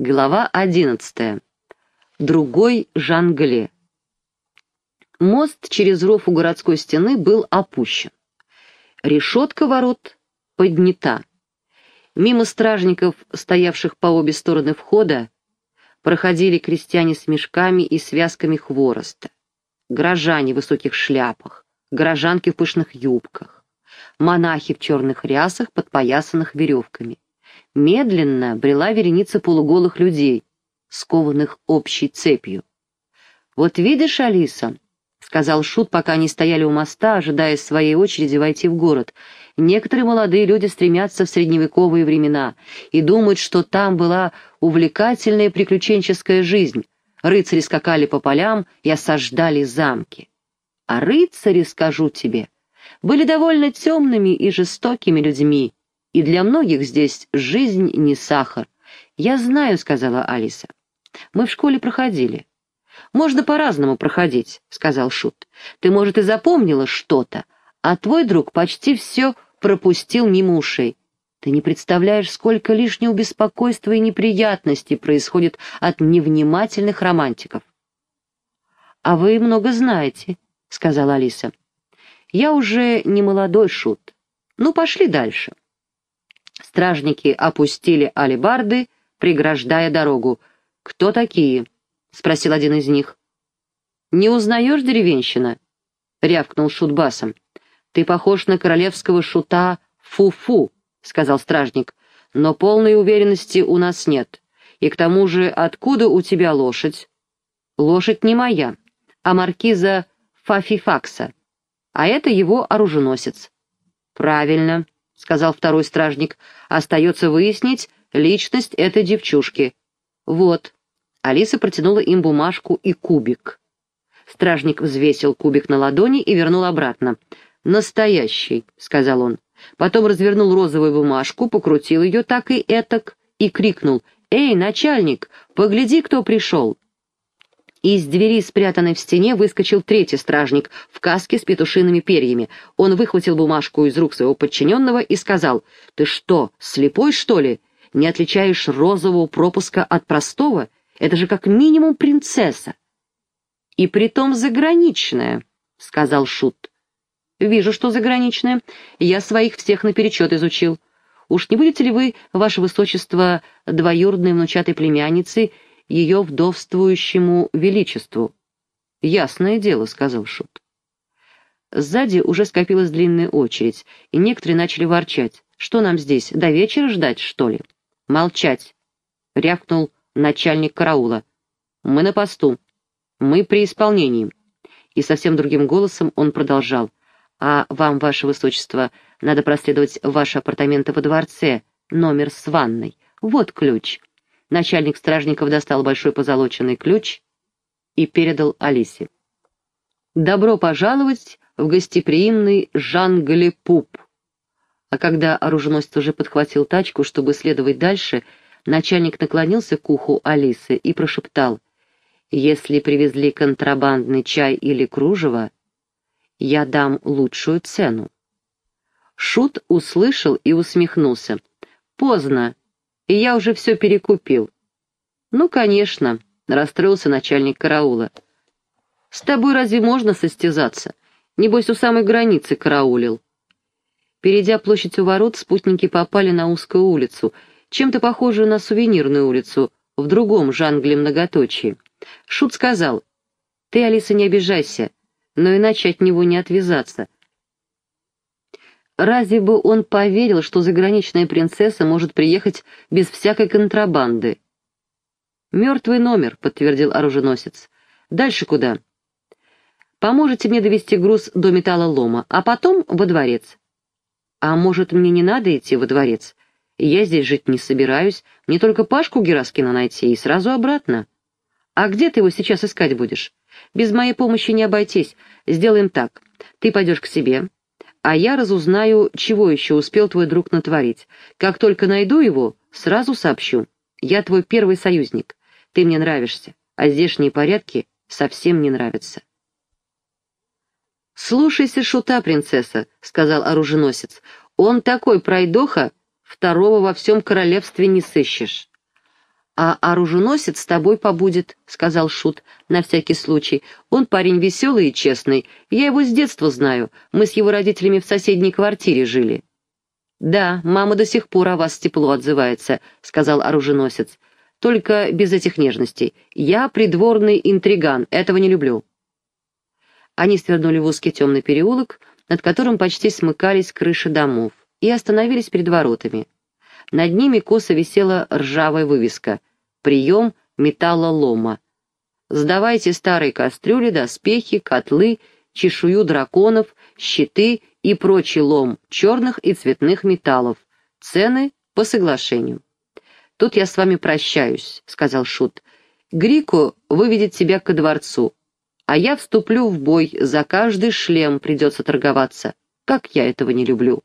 Глава одиннадцатая. Другой Жангле. Мост через ров у городской стены был опущен. Решетка ворот поднята. Мимо стражников, стоявших по обе стороны входа, проходили крестьяне с мешками и связками хвороста, горожане в высоких шляпах, горожанки в пышных юбках, монахи в черных рясах, подпоясанных веревками. Медленно брела вереница полуголых людей, скованных общей цепью. «Вот видишь, Алиса», — сказал Шут, пока они стояли у моста, ожидая своей очереди войти в город, «некоторые молодые люди стремятся в средневековые времена и думают, что там была увлекательная приключенческая жизнь. Рыцари скакали по полям и осаждали замки. А рыцари, скажу тебе, были довольно темными и жестокими людьми, и для многих здесь жизнь не сахар. «Я знаю», — сказала Алиса. «Мы в школе проходили». «Можно по-разному проходить», — сказал Шут. «Ты, может, и запомнила что-то, а твой друг почти все пропустил мимо ушей. Ты не представляешь, сколько лишнего беспокойства и неприятностей происходит от невнимательных романтиков». «А вы много знаете», — сказала Алиса. «Я уже не молодой Шут. Ну, пошли дальше». Стражники опустили алебарды, преграждая дорогу. «Кто такие?» — спросил один из них. «Не узнаешь деревенщина?» — рявкнул шут басом. «Ты похож на королевского шута Фу-Фу», — сказал стражник. «Но полной уверенности у нас нет. И к тому же, откуда у тебя лошадь?» «Лошадь не моя, а маркиза Фафифакса. А это его оруженосец». «Правильно», — сказал второй стражник. «Остается выяснить личность этой девчушки». «Вот». Алиса протянула им бумажку и кубик. Стражник взвесил кубик на ладони и вернул обратно. «Настоящий», — сказал он. Потом развернул розовую бумажку, покрутил ее так и этак и крикнул. «Эй, начальник, погляди, кто пришел!» Из двери, спрятанной в стене, выскочил третий стражник в каске с петушиными перьями. Он выхватил бумажку из рук своего подчиненного и сказал, «Ты что, слепой, что ли? Не отличаешь розового пропуска от простого? Это же как минимум принцесса». «И притом заграничная», — сказал Шут. «Вижу, что заграничная. Я своих всех наперечет изучил. Уж не будете ли вы, ваше высочество, двоюродной внучатой племянницей, ее вдовствующему величеству. «Ясное дело», — сказал Шут. Сзади уже скопилась длинная очередь, и некоторые начали ворчать. «Что нам здесь, до вечера ждать, что ли?» «Молчать!» — рявкнул начальник караула. «Мы на посту. Мы при исполнении». И совсем другим голосом он продолжал. «А вам, ваше высочество, надо проследовать ваши апартаменты во дворце, номер с ванной. Вот ключ». Начальник стражников достал большой позолоченный ключ и передал Алисе. «Добро пожаловать в гостеприимный Жан-Галепуп!» А когда оруженосец уже подхватил тачку, чтобы следовать дальше, начальник наклонился к уху Алисы и прошептал, «Если привезли контрабандный чай или кружево, я дам лучшую цену». Шут услышал и усмехнулся. «Поздно и я уже все перекупил». «Ну, конечно», — расстроился начальник караула. «С тобой разве можно состязаться? Небось, у самой границы караулил». Перейдя площадь у ворот, спутники попали на узкую улицу, чем-то похожую на сувенирную улицу, в другом жангле многоточии. Шут сказал, «Ты, Алиса, не обижайся, но иначе от него не отвязаться. Разве бы он поверил, что заграничная принцесса может приехать без всякой контрабанды? «Мертвый номер», — подтвердил оруженосец. «Дальше куда?» «Поможете мне довести груз до металлолома, а потом во дворец». «А может, мне не надо идти во дворец? Я здесь жить не собираюсь, мне только Пашку Гераскина найти и сразу обратно». «А где ты его сейчас искать будешь?» «Без моей помощи не обойтись. Сделаем так. Ты пойдешь к себе, а я разузнаю, чего еще успел твой друг натворить. Как только найду его, сразу сообщу. Я твой первый союзник. Ты мне нравишься, а здешние порядки совсем не нравятся». «Слушайся шута, принцесса», — сказал оруженосец. «Он такой пройдоха, второго во всем королевстве не сыщешь». «А оруженосец с тобой побудет», — сказал Шут, на всякий случай. «Он парень веселый и честный. Я его с детства знаю. Мы с его родителями в соседней квартире жили». «Да, мама до сих пор о вас тепло отзывается», — сказал оруженосец. «Только без этих нежностей. Я придворный интриган, этого не люблю». Они свернули в узкий темный переулок, над которым почти смыкались крыши домов, и остановились перед воротами. Над ними косо висела ржавая вывеска «Прием металлолома». «Сдавайте старые кастрюли, доспехи, котлы, чешую драконов, щиты и прочий лом черных и цветных металлов. Цены по соглашению». «Тут я с вами прощаюсь», — сказал Шут. «Грико выведет тебя ко дворцу, а я вступлю в бой, за каждый шлем придется торговаться. Как я этого не люблю».